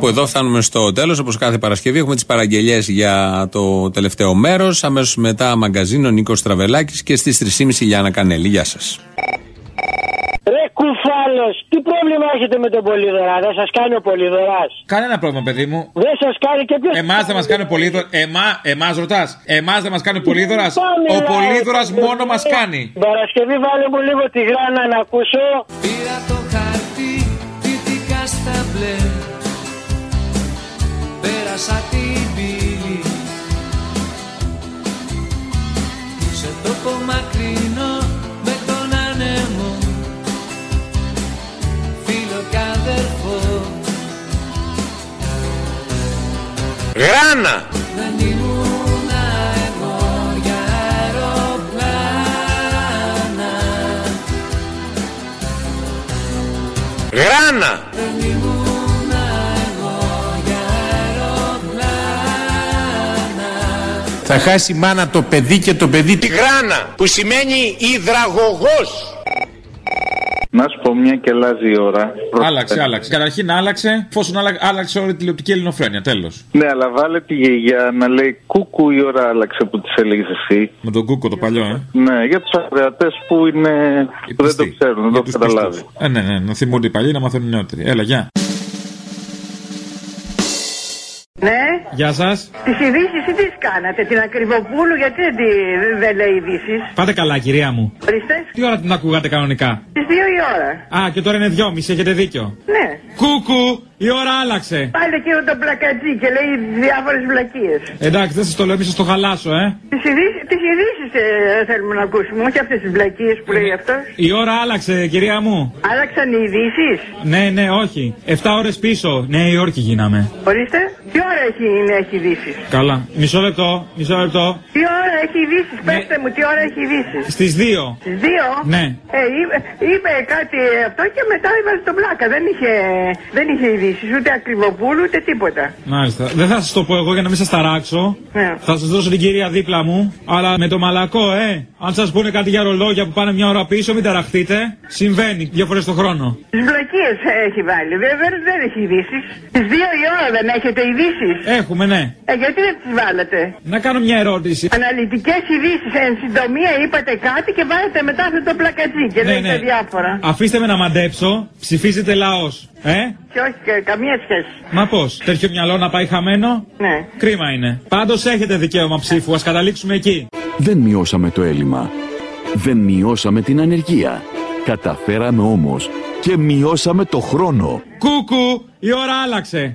Κάπου εδώ φτάνουμε στο τέλος. Όπως κάθε Παρασκευή, έχουμε τις παραγγελίε για το τελευταίο μέρος. Αμέσως μετά μαγκαζίνο Νίκος Τραβελάκης και στις 3.30 η Γιάννα Κανέλη. Γεια σας. Ρε κουφάλος, τι πρόβλημα έχετε με τον Πολύδωρα, δεν σας κάνει ο Πολύδωρας; Κανένα πρόβλημα, παιδί μου. Δεν σας κάνει και ποιο. Εμάς δεν μας κάνει ο Πολύδωρα. Εμά, εμάς ρωτάς. Εμάς δεν μας κάνει ο Πολύδωρας. Ο Πολύδωρας μόνο μας κάνει. Παρασκευή βάλε μου λίγο τη γράνα να ακούσω. Πήρα το χαρτί, δυτικά στα μπλε Πέρασα την πύλη Σε τόπο μακρινό με τον άνεμο Φίλο κι αδερφό Γράνα! Δεν ήμουν εγώ για αεροπλάνα Γράνα! Θα χάσει η μάνα το παιδί και το παιδί τη γράνα που σημαίνει υδραγωγός. Να σου πω μια και αλλάζει η ώρα. Άλλαξε, άλλαξε. Καταρχήν άλλαξε, εφόσον άλλα- άλλαξε όλη τη τηλεοπτική ελληνοφρένεια. Τέλος. Ναι, αλλά βάλε τη γιαγιά να λέει κούκου η ώρα άλλαξε που της έλεγες εσύ. Με τον Κούκο το παλιό, ε. Ναι, για τους ακροατές που είναι. που δεν το ξέρουν, δεν το έχουν καταλάβει. Ε, ναι, ναι, να θυμούνται οι παλιοί να μαθαίνουν οι νεότεροι. Έλα, γεια. Ναι, Γεια σας. τις ειδήσεις ή τις κάνατε, την Ακριβοπούλου, γιατί δεν, τη- δεν λέει ειδήσεις; Πάτε καλά, κυρία μου. Ορίστε, Τι ώρα την ακούγατε κανονικά; στι 2 η ώρα. Α, και τώρα είναι δυόμιση, έχετε δίκιο. Ναι. Κούκου, η ώρα άλλαξε. Πάλι εκείνο το πλακατζί και λέει διάφορες βλακίες. Εντάξει, δεν σας το λέω, μη σας το χαλάσω, ε. Τις ειδήσεις ε, θέλουμε να ακούσουμε, όχι αυτές τις βλακίες που λέει αυτός. Η ώρα άλλαξε, κυρία μου. Άλλαξαν οι ειδήσεις; Ναι, ναι, όχι. 7 ώρες πίσω. Νέα Υόρκη γίναμε. Ορίστε, τι ώρα έχει, είναι, έχει ειδήσει. Καλά. Μισό λεπτό, μισό λεπτό. Τι ώρα έχει ειδήσει, πέστε μου, τι ώρα έχει ειδήσει. Στις 2. Στις 2. Ναι. Ε, είπε, είπε κάτι αυτό και μετά έβαλε τον πλάκα. Δεν είχε, δεν είχε ειδήσεις, ούτε ακριβοπούλου ούτε τίποτα. Μάλιστα. Δεν θα σας το πω εγώ για να μην σας ταράξω. Ναι. Θα σας δώσω την κυρία δίπλα μου. Αλλά με το μαλακό, ε. Αν σας πούνε κάτι για ρολόγια που πάνε μια ώρα πίσω, μην ταραχτείτε. Συμβαίνει δύο φορές το χρόνο. Τις βλακίε έχει βάλει. Βέβαια δεν έχει ειδήσεις. Στις 2 η ώρα δεν έχετε ειδήσεις. Έχουμε, ναι. Ε, γιατί δεν τις βάλατε; Να κάνω μια ερώτηση. Αναλυτικές ειδήσεις. Εν συντομία είπατε κάτι και βάλετε μετά αυτό το πλακατζί και Ναι, λέτε ναι. διάφορα. Αφήστε με να μαντέψω. Ψηφίζετε λαός. Ε; Και όχι κα- καμία σχέση. Μα πώς, τέτοιο μυαλό να πάει χαμένο; Ναι. Κρίμα είναι. Πάντως έχετε δικαίωμα ψήφου. Α καταλήξουμε εκεί. Δεν μειώσαμε το έλλειμμα. Δεν μειώσαμε την ανεργία. Καταφέραμε όμως και μειώσαμε το χρόνο. Κούκου, η ώρα άλλαξε.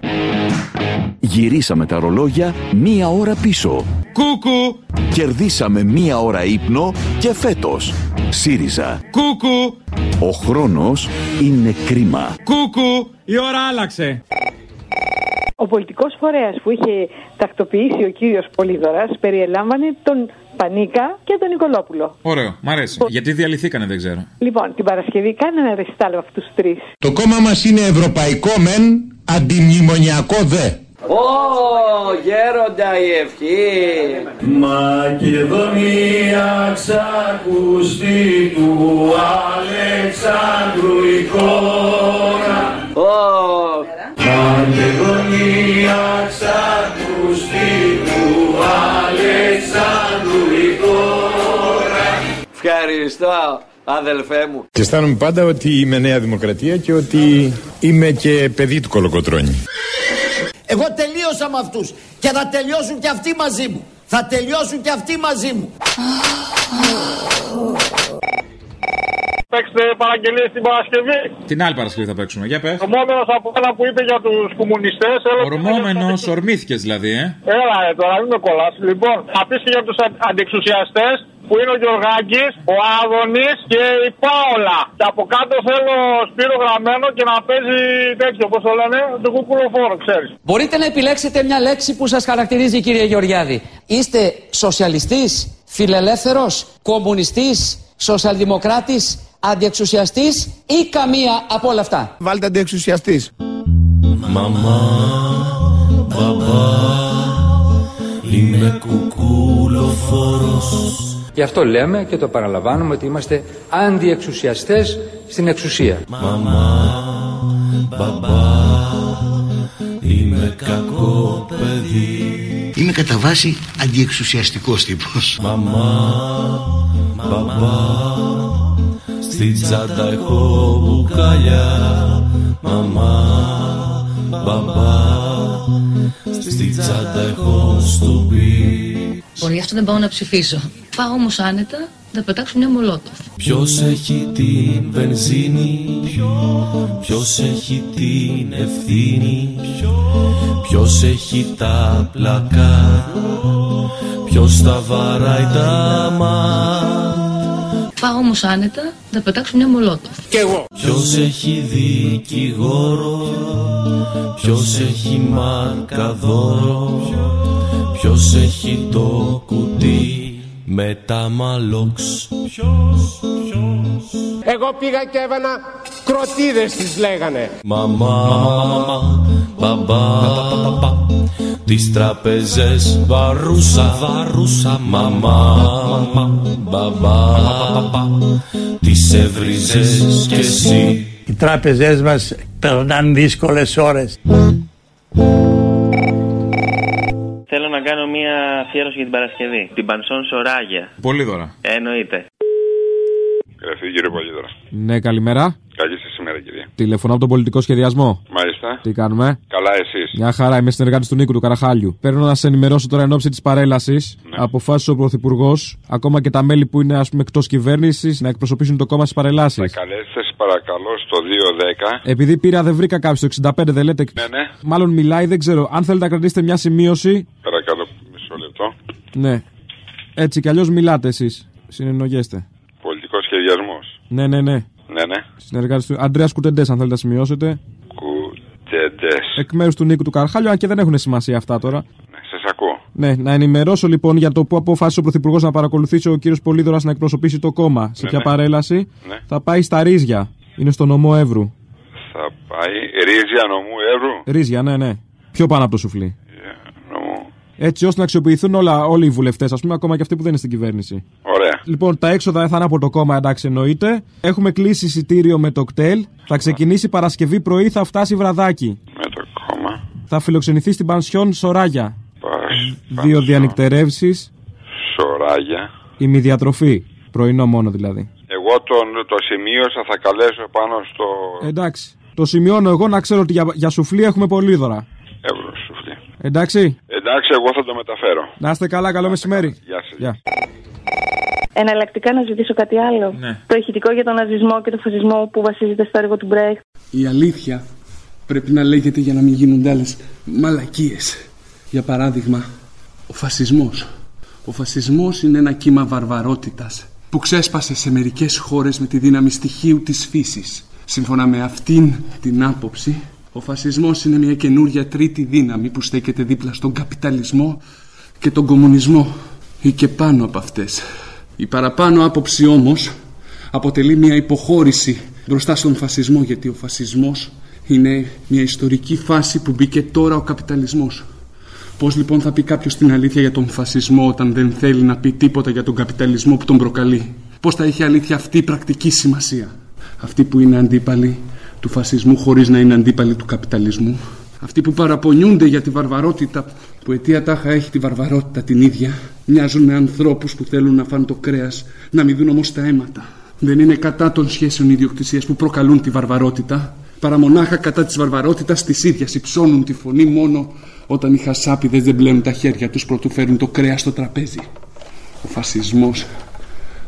Γυρίσαμε τα ρολόγια μία ώρα πίσω. Κούκου, Κερδίσαμε μία ώρα ύπνο και φέτος. ΣΥΡΙΖΑ. κούκου, Ο χρόνος είναι κρίμα. κούκου, η ώρα άλλαξε. Ο πολιτικός φορέας που είχε τακτοποιήσει ο κύριος Πολύδωρας περιελάμβανε τον Πανίκα και τον Νικολόπουλο. Ωραίο, μ' αρέσει. Γιατί διαλυθήκανε, δεν ξέρω. Λοιπόν, την Παρασκευή κάνε ένα ρεστάλ με αυτούς τους τρεις. Το κόμμα μας είναι ευρωπαϊκό μεν, αντιμνημονιακό δε. Ω, γέροντα η ευχή. Μακεδονία ξακουστή του Αλεξάνδρου εικόνα Μακεδονία ξακουστή του Αλεξάνδρου εικόνα Ευχαριστώ, αδελφέ μου. Και αισθάνομαι πάντα ότι είμαι Νέα Δημοκρατία και ότι είμαι και παιδί του Κολοκοτρώνη. Εγώ τελείωσα με αυτούς και θα τελειώσουν και αυτοί μαζί μου. Θα τελειώσουν και αυτοί μαζί μου. Παίξτε παραγγελίες την Παρασκευή. Την άλλη Παρασκευή θα παίξουμε. Για πες. Ορμόμενος από ένα που είπε για τους κομμουνιστές. Ορμόμενος, ορμήθηκε δηλαδή, ε. Έλα, ε, τώρα μην με κολλάς. Λοιπόν, θα πεις και για τους αντιεξουσιαστές που είναι ο Γιωργάκης, ο Άδωνης και η Πάολα. Και από κάτω θέλω σπύρο γραμμένο και να παίζει τέτοιο, πώς το λένε, το κουκουλοφόρο, ξέρεις. Μπορείτε να επιλέξετε μια λέξη που σας χαρακτηρίζει κύριε Γεωργιάδη. Είστε σοσιαλιστής, φιλελεύθερος, κομμουνιστής, σοσιαλδημοκράτης, αντιεξουσιαστής ή καμία από όλα αυτά; Βάλτε αντιεξουσιαστής. Μαμά, μπαμπά, είμαι κουκουλοφόρος Γι' αυτό λέμε και το παραλαμβάνουμε ότι είμαστε αντιεξουσιαστές στην εξουσία. Μαμά, μπαμπά, είμαι κακό παιδί Είμαι κατά βάση αντιεξουσιαστικός τύπος. Μαμά, μπαμπά, στη τσάντα έχω μπουκάλια Μαμά, μπαμπά, στη τσάντα έχω στουμπί Λοιπόν, γι' αυτό δεν πάω να ψηφίσω. Πάω όμως άνετα να πετάξω μια μολότοφ. Ποιος έχει την βενζίνη; Ποιος έχει την ευθύνη; Ποιος έχει τα πλακά Ποιος τα βαράει τα μάτ Πάω όμως άνετα να πετάξω μια μολότοφ. Κι εγώ. Ποιος έχει δικηγόρο Ποιος έχει μαρκαδόρο Ποιος έχει το κουτί με τα μαλόξ. Εγώ πήγα και έβανα κροτίδες τις λέγανε. Μαμά, μπαμπά, τις τραπεζές βαρούσα, βαρούσα, μαμά, μπαμπά, τις ξεβριζες κι εσύ. Οι τράπεζές μας περνάνε δύσκολες ώρες. Θέλω να κάνω μια αφιέρωση για την Παρασκευή. Την Πανσόν Σοράγια. Πολύ δώρα. Εννοείται. Γραφή κύριε Πολύδωρα. Ναι, καλημέρα. Καλή σας ημέρα κύριε. Τηλεφωνώ από τον πολιτικό σχεδιασμό. Μάλιστα. Τι κάνουμε; Καλά εσείς. Μια χαρά, είμαι συνεργάτης του Νίκου του Καραχάλιου. Παίρνω να σα ενημερώσω τώρα εν ώψη της παρέλασης. Ναι. Αποφάσισε ο Πρωθυπουργός, ακόμα και τα μέλη που είναι ας πούμε εκτός κυβέρνησης, να εκπροσωπήσουν το κόμμα στις παρελάσεις. Να καλέσετε σας παρακαλώ στο 210. Επειδή πήρα δεν βρήκα κάποιο στο 65, δεν λέτε. Ναι, ναι. Μάλλον μιλάει, δεν ξέρω. Αν θέλετε να κρατήσετε μια σημείωση. Παρακαλώ μισό λεπτό. Ναι. Έτσι κι αλλιώς μιλάτε εσείς. Συνεννογέστε. Πολιτικός σχεδιασμός. Ναι, ναι, ναι. Ναι, ναι. Συνεργάτη του Αντρέα Κουτεντές, αν θέλετε να σημειώσετε. Κουτεντές. Εκ μέρους του Νίκου του Καρχάλιου, αν και δεν έχουν σημασία αυτά τώρα. Ναι, σας ακούω. Ναι, να ενημερώσω λοιπόν για το που αποφάσισε ο Πρωθυπουργός να παρακολουθήσει ο κύριος Πολύδωρας να εκπροσωπήσει το κόμμα. Σε Ναι, ποια ναι. παρέλαση Ναι. θα πάει στα Ρίζια. Είναι στο νομό Εύρου. Θα πάει ρίζια νομού Εύρου. Ρίζια, ναι, ναι. Πιο πάνω από το σουφλί. Νομού. Έτσι ώστε να αξιοποιηθούν όλα, όλοι οι βουλευτές, ας πούμε, ακόμα και αυτοί που δεν είναι στην κυβέρνηση. Ωραία. Λοιπόν, τα έξοδα θα είναι από το κόμμα, εντάξει, εννοείται. Έχουμε κλείσει εισιτήριο με το κτέλ. Θα ξεκινήσει Παρασκευή πρωί, θα φτάσει βραδάκι. Με το κόμμα. Θα φιλοξενηθεί στην Πανσιόν Σοράγια. Πας, Δύο διανυκτερεύσει, Σοράγια. ημιδιατροφή. Πρωινό μόνο δηλαδή. Εγώ τον, το σημείωσα, θα καλέσω πάνω στο Εντάξει. Το σημειώνω εγώ να ξέρω ότι για, για σουφλί έχουμε πολύ δώρα. Εύρου σουφλί. Εντάξει. Εντάξει, εγώ θα το μεταφέρω. Να είστε καλά, καλό μεσημέρι. Γεια σας. Γεια. Εναλλακτικά να ζητήσω κάτι άλλο. Ναι. Το ηχητικό για τον ναζισμό και τον φασισμό που βασίζεται στο έργο του Μπρέχτ. Η αλήθεια πρέπει να λέγεται για να μην γίνονται άλλες μαλακίες. Για παράδειγμα, ο φασισμός. Ο φασισμός είναι ένα κύμα βαρβαρότητας που ξέσπασε σε μερικές χώρες με τη δύναμη στοιχείου της φύσης. Σύμφωνα με αυτήν την άποψη, ο φασισμός είναι μια καινούρια τρίτη δύναμη που στέκεται δίπλα στον καπιταλισμό και τον κομμουνισμό ή και πάνω από αυτές. Η παραπάνω άποψη όμως αποτελεί μια υποχώρηση μπροστά στον φασισμό γιατί ο φασισμός είναι μια ιστορική φάση που μπήκε τώρα ο καπιταλισμός. Πώς λοιπόν θα πει κάποιος την αλήθεια για τον φασισμό όταν δεν θέλει να πει τίποτα για τον καπιταλισμό που τον προκαλεί; Πώς θα έχει αλήθεια αυτή η πρακτική σημασία; Αυτοί που είναι αντίπαλοι του φασισμού χωρίς να είναι αντίπαλοι του καπιταλισμού. Αυτοί που παραπονιούνται για τη βαρβαρότητα που αιτία τάχα έχει τη βαρβαρότητα την ίδια. Μοιάζουν με ανθρώπους που θέλουν να φάνε το κρέας, να μην δουν όμως τα αίματα. Δεν είναι κατά των σχέσεων ιδιοκτησίας που προκαλούν τη βαρβαρότητα, παρά μονάχα κατά της βαρβαρότητας της ίδιας. Υψώνουν τη φωνή μόνο όταν οι χασάπιδες δεν πλένουν τα χέρια τους προτού φέρουν το κρέας στο τραπέζι. Ο φασισμός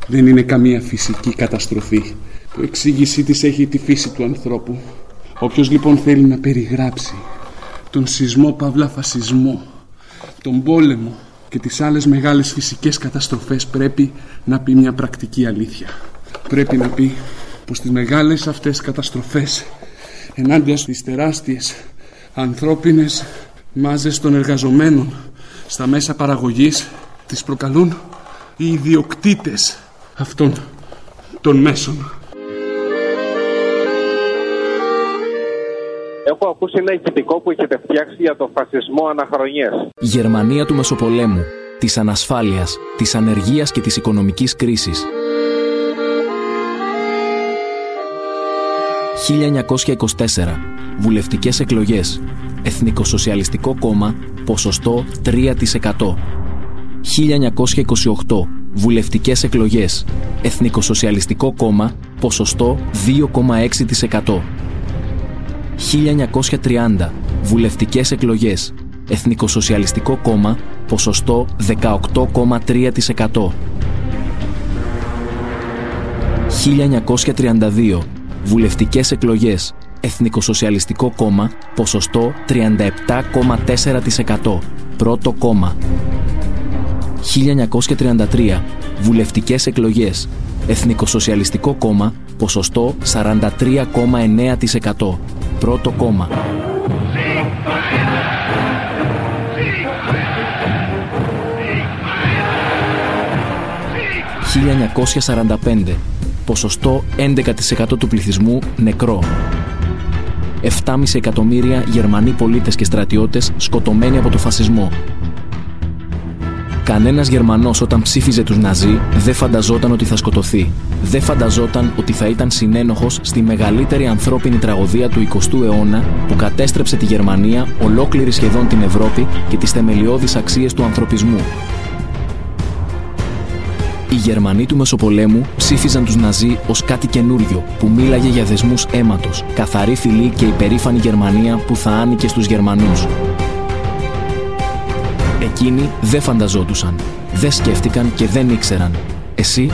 δεν είναι καμία φυσική καταστροφή που εξήγησή της έχει τη φύση του ανθρώπου. Όποιος λοιπόν θέλει να περιγράψει τον σεισμό παύλα φασισμό, τον πόλεμο και τις άλλες μεγάλες φυσικές καταστροφές πρέπει να πει μια πρακτική αλήθεια. Πρέπει να πει πως τις μεγάλες αυτές καταστροφές ενάντια στις τεράστιες ανθρώπινες μάζες των εργαζομένων στα μέσα παραγωγής τις προκαλούν οι ιδιοκτήτες αυτών των μέσων. Έχω ακούσει ένα ηχητικό που έχετε φτιάξει για το φασισμό αναχρονιές. Γερμανία του Μεσοπολέμου, της ανασφάλειας, της ανεργίας και της οικονομικής κρίσης. 1924. Βουλευτικές εκλογές. Εθνικοσοσιαλιστικό κόμμα, ποσοστό 3%. 1928. Βουλευτικές εκλογές. Εθνικοσοσιαλιστικό κόμμα, ποσοστό 2,6%. 1930. Βουλευτικές εκλογές. Εθνικοσοσιαλιστικό κόμμα, ποσοστό 18,3%. 1932. Βουλευτικές εκλογές. Εθνικοσοσιαλιστικό κόμμα, ποσοστό 37,4%. Πρώτο κόμμα. 1933. Βουλευτικές εκλογές. Εθνικοσοσιαλιστικό κόμμα, ποσοστό 43,9%. Πρώτο κόμμα. 1945. Ποσοστό 11% του πληθυσμού νεκρό. 7,5 εκατομμύρια Γερμανοί πολίτες και στρατιώτες σκοτωμένοι από το φασισμό. Κανένας Γερμανός όταν ψήφιζε τους Ναζί δεν φανταζόταν ότι θα σκοτωθεί. Δεν φανταζόταν ότι θα ήταν συνένοχος στη μεγαλύτερη ανθρώπινη τραγωδία του 20ου αιώνα που κατέστρεψε τη Γερμανία, ολόκληρη σχεδόν την Ευρώπη και τις θεμελιώδεις αξίες του ανθρωπισμού. Οι Γερμανοί του Μεσοπολέμου ψήφιζαν τους Ναζί ως κάτι καινούριο που μίλαγε για δεσμούς αίματος, καθαρή φυλή και υπερήφανη Γερμανία που θα άνοικε στους Γερμανούς. Εκείνοι δεν φανταζόντουσαν, δεν σκέφτηκαν και δεν ήξεραν. Εσύ;